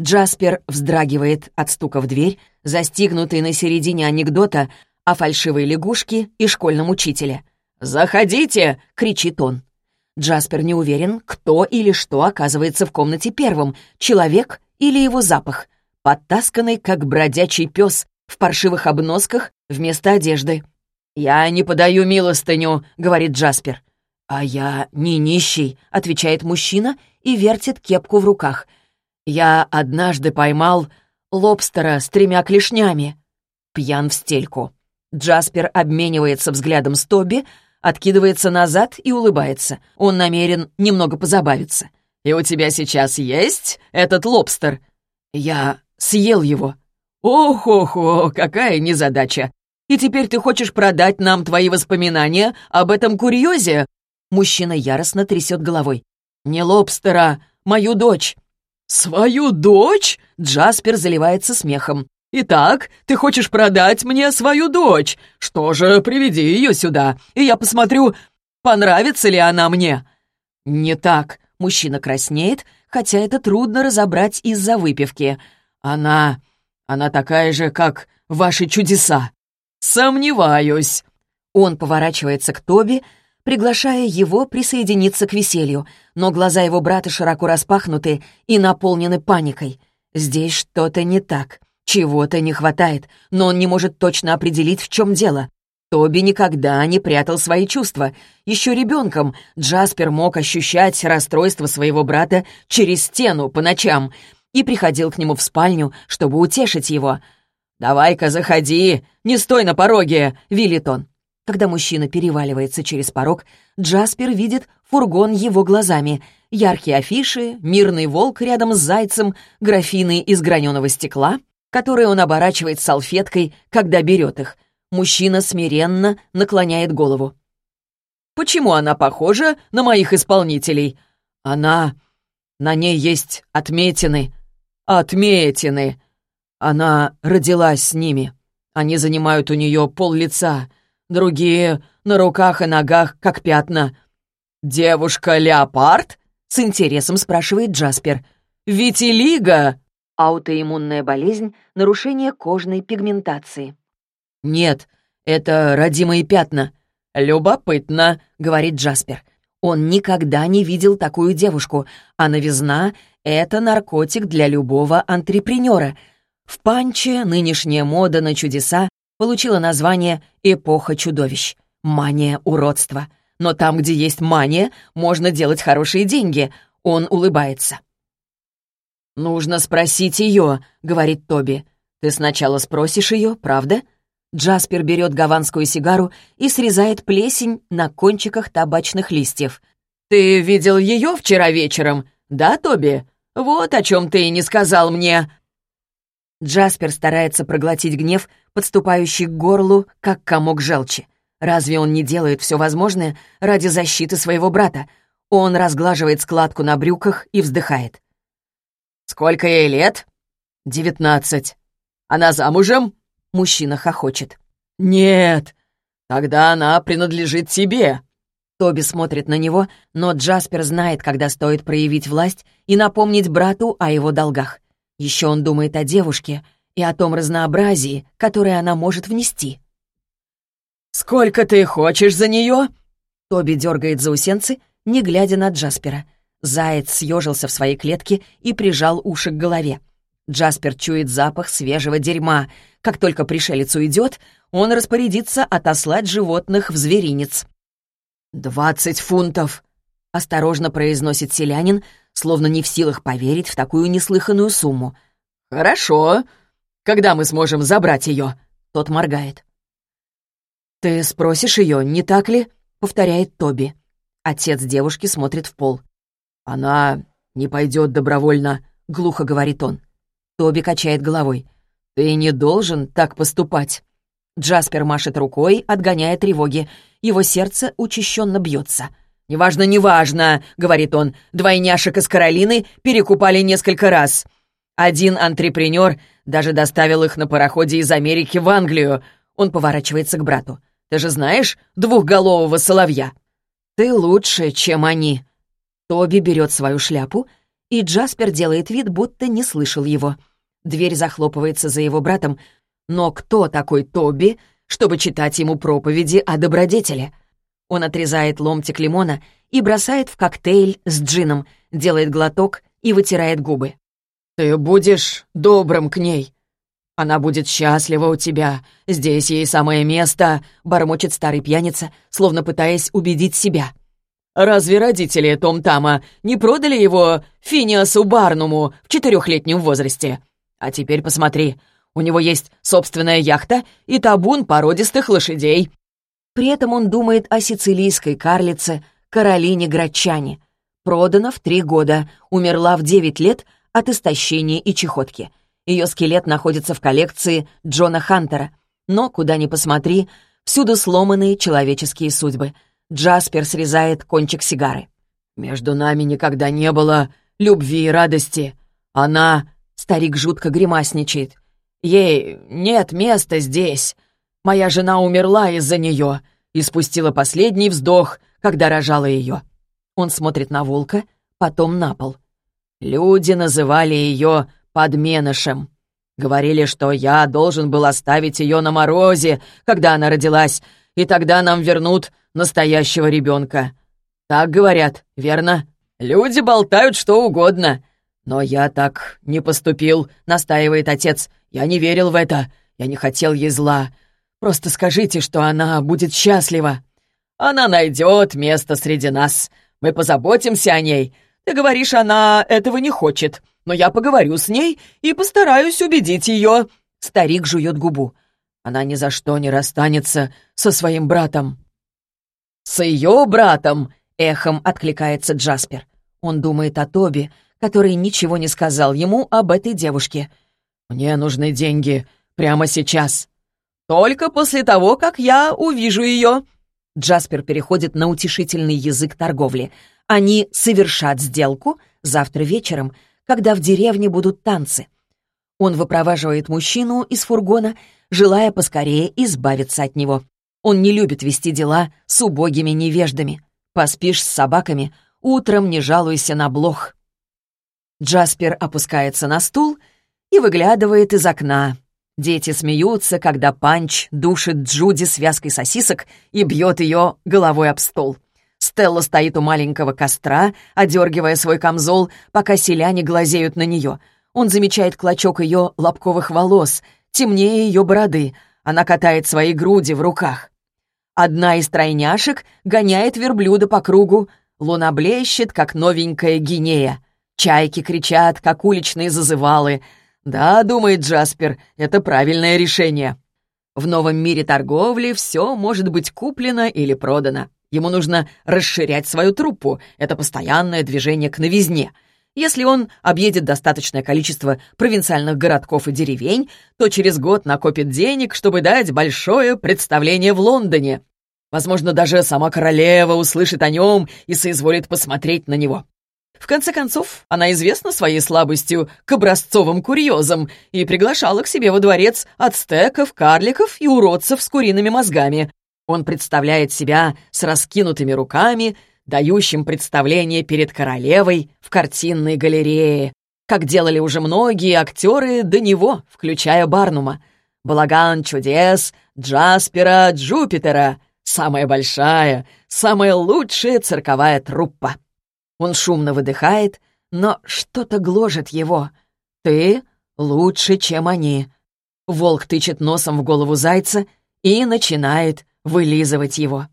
Джаспер вздрагивает от стука в дверь, застигнутый на середине анекдота о фальшивой лягушке и школьном учителе. «Заходите!» — кричит он. Джаспер не уверен, кто или что оказывается в комнате первым, человек или его запах, подтасканный, как бродячий пес, в паршивых обносках вместо одежды. «Я не подаю милостыню», — говорит Джаспер. «А я не нищий», — отвечает мужчина и вертит кепку в руках. «Я однажды поймал лобстера с тремя клешнями». Пьян в стельку. Джаспер обменивается взглядом с Тоби, откидывается назад и улыбается. Он намерен немного позабавиться. «И у тебя сейчас есть этот лобстер?» «Я съел его». «Ох-ох-ох, какая незадача! И теперь ты хочешь продать нам твои воспоминания об этом курьезе?» Мужчина яростно трясет головой. «Не лобстера, мою дочь». «Свою дочь?» Джаспер заливается смехом. «Итак, ты хочешь продать мне свою дочь? Что же, приведи ее сюда, и я посмотрю, понравится ли она мне». «Не так». Мужчина краснеет, хотя это трудно разобрать из-за выпивки. «Она... она такая же, как ваши чудеса». «Сомневаюсь». Он поворачивается к Тоби, приглашая его присоединиться к веселью, но глаза его брата широко распахнуты и наполнены паникой. Здесь что-то не так. Чего-то не хватает, но он не может точно определить, в чем дело. Тоби никогда не прятал свои чувства. Еще ребенком Джаспер мог ощущать расстройство своего брата через стену по ночам и приходил к нему в спальню, чтобы утешить его. «Давай-ка заходи, не стой на пороге!» — велит он. Когда мужчина переваливается через порог, Джаспер видит фургон его глазами. Яркие афиши, мирный волк рядом с зайцем, графины из граненого стекла, которые он оборачивает салфеткой, когда берет их. Мужчина смиренно наклоняет голову. «Почему она похожа на моих исполнителей?» «Она... на ней есть отметины». «Отметины!» Она родилась с ними. Они занимают у нее пол лица, другие на руках и ногах, как пятна. «Девушка-леопард?» — с интересом спрашивает Джаспер. «Витилиго?» Аутоиммунная болезнь, нарушение кожной пигментации. «Нет, это родимые пятна». «Любопытно», — говорит Джаспер. Он никогда не видел такую девушку, а новизна — это наркотик для любого антрепренера. В панче нынешняя мода на чудеса получила название «Эпоха чудовищ» — мания уродства. Но там, где есть мания, можно делать хорошие деньги. Он улыбается. «Нужно спросить ее», — говорит Тоби. «Ты сначала спросишь ее, правда?» Джаспер берет гаванскую сигару и срезает плесень на кончиках табачных листьев. «Ты видел ее вчера вечером, да, Тоби? Вот о чем ты и не сказал мне». Джаспер старается проглотить гнев, подступающий к горлу, как комок желчи. Разве он не делает все возможное ради защиты своего брата? Он разглаживает складку на брюках и вздыхает. «Сколько ей лет?» «Девятнадцать». «Она замужем?» Мужчина хохочет. «Нет, тогда она принадлежит тебе». Тоби смотрит на него, но Джаспер знает, когда стоит проявить власть и напомнить брату о его долгах. Еще он думает о девушке и о том разнообразии, которое она может внести. «Сколько ты хочешь за нее?» Тоби дергает заусенцы, не глядя на Джаспера. Заяц съежился в своей клетке и прижал уши к голове. Джаспер чует запах свежего дерьма. Как только пришелец уйдет, он распорядится отослать животных в зверинец. «Двадцать фунтов!» — осторожно произносит селянин, словно не в силах поверить в такую неслыханную сумму. «Хорошо. Когда мы сможем забрать ее?» Тот моргает. «Ты спросишь ее, не так ли?» — повторяет Тоби. Отец девушки смотрит в пол. «Она не пойдет добровольно», — глухо говорит он. Тоби качает головой. «Ты не должен так поступать». Джаспер машет рукой, отгоняя тревоги. Его сердце учащенно бьется. «Неважно, неважно», — говорит он. «Двойняшек из Каролины перекупали несколько раз. Один антрепренер даже доставил их на пароходе из Америки в Англию». Он поворачивается к брату. «Ты же знаешь двухголового соловья?» «Ты лучше, чем они», Тоби берет свою шляпу и Джаспер делает вид, будто не слышал его. Дверь захлопывается за его братом, но кто такой Тоби, чтобы читать ему проповеди о добродетели? Он отрезает ломтик лимона и бросает в коктейль с джином, делает глоток и вытирает губы. «Ты будешь добрым к ней. Она будет счастлива у тебя. Здесь ей самое место», — бормочет старый пьяница, словно пытаясь убедить себя. «Разве родители Том Тама не продали его Финиасу Барнуму в четырехлетнем возрасте? А теперь посмотри, у него есть собственная яхта и табун породистых лошадей». При этом он думает о сицилийской карлице Каролине Грачани. Продана в три года, умерла в девять лет от истощения и чехотки. Ее скелет находится в коллекции Джона Хантера. Но, куда ни посмотри, всюду сломанные человеческие судьбы. Джаспер срезает кончик сигары. «Между нами никогда не было любви и радости. Она...» Старик жутко гримасничает. «Ей нет места здесь. Моя жена умерла из-за нее и спустила последний вздох, когда рожала ее». Он смотрит на волка, потом на пол. Люди называли ее подменышем. Говорили, что я должен был оставить ее на морозе, когда она родилась, и тогда нам вернут настоящего ребенка. Так говорят, верно? Люди болтают что угодно. Но я так не поступил, настаивает отец. Я не верил в это. Я не хотел ей зла. Просто скажите, что она будет счастлива. Она найдет место среди нас. Мы позаботимся о ней. Ты говоришь, она этого не хочет но я поговорю с ней и постараюсь убедить ее». Старик жует губу. Она ни за что не расстанется со своим братом. «С ее братом!» — эхом откликается Джаспер. Он думает о Тоби, который ничего не сказал ему об этой девушке. «Мне нужны деньги прямо сейчас. Только после того, как я увижу ее». Джаспер переходит на утешительный язык торговли. Они совершат сделку завтра вечером — когда в деревне будут танцы. Он выпроваживает мужчину из фургона, желая поскорее избавиться от него. Он не любит вести дела с убогими невеждами. Поспишь с собаками, утром не жалуйся на блох. Джаспер опускается на стул и выглядывает из окна. Дети смеются, когда Панч душит Джуди связкой сосисок и бьет ее головой об стол. Стелла стоит у маленького костра, одергивая свой камзол, пока селяне глазеют на нее. Он замечает клочок ее лобковых волос, темнее ее бороды. Она катает свои груди в руках. Одна из тройняшек гоняет верблюда по кругу. Луна блещет, как новенькая гинея. Чайки кричат, как уличные зазывалы. «Да, — думает Джаспер, — это правильное решение». В новом мире торговли все может быть куплено или продано. Ему нужно расширять свою труппу. Это постоянное движение к новизне. Если он объедет достаточное количество провинциальных городков и деревень, то через год накопит денег, чтобы дать большое представление в Лондоне. Возможно, даже сама королева услышит о нем и соизволит посмотреть на него. В конце концов, она известна своей слабостью к образцовым курьезам и приглашала к себе во дворец ацтеков, карликов и уродцев с куриными мозгами. Он представляет себя с раскинутыми руками, дающим представление перед королевой в картинной галерее, как делали уже многие актеры до него, включая Барнума. Балаган чудес, Джаспера, Джупитера, самая большая, самая лучшая цирковая труппа. Он шумно выдыхает, но что-то гложет его. «Ты лучше, чем они». Волк тычет носом в голову зайца и начинает вылизывать его.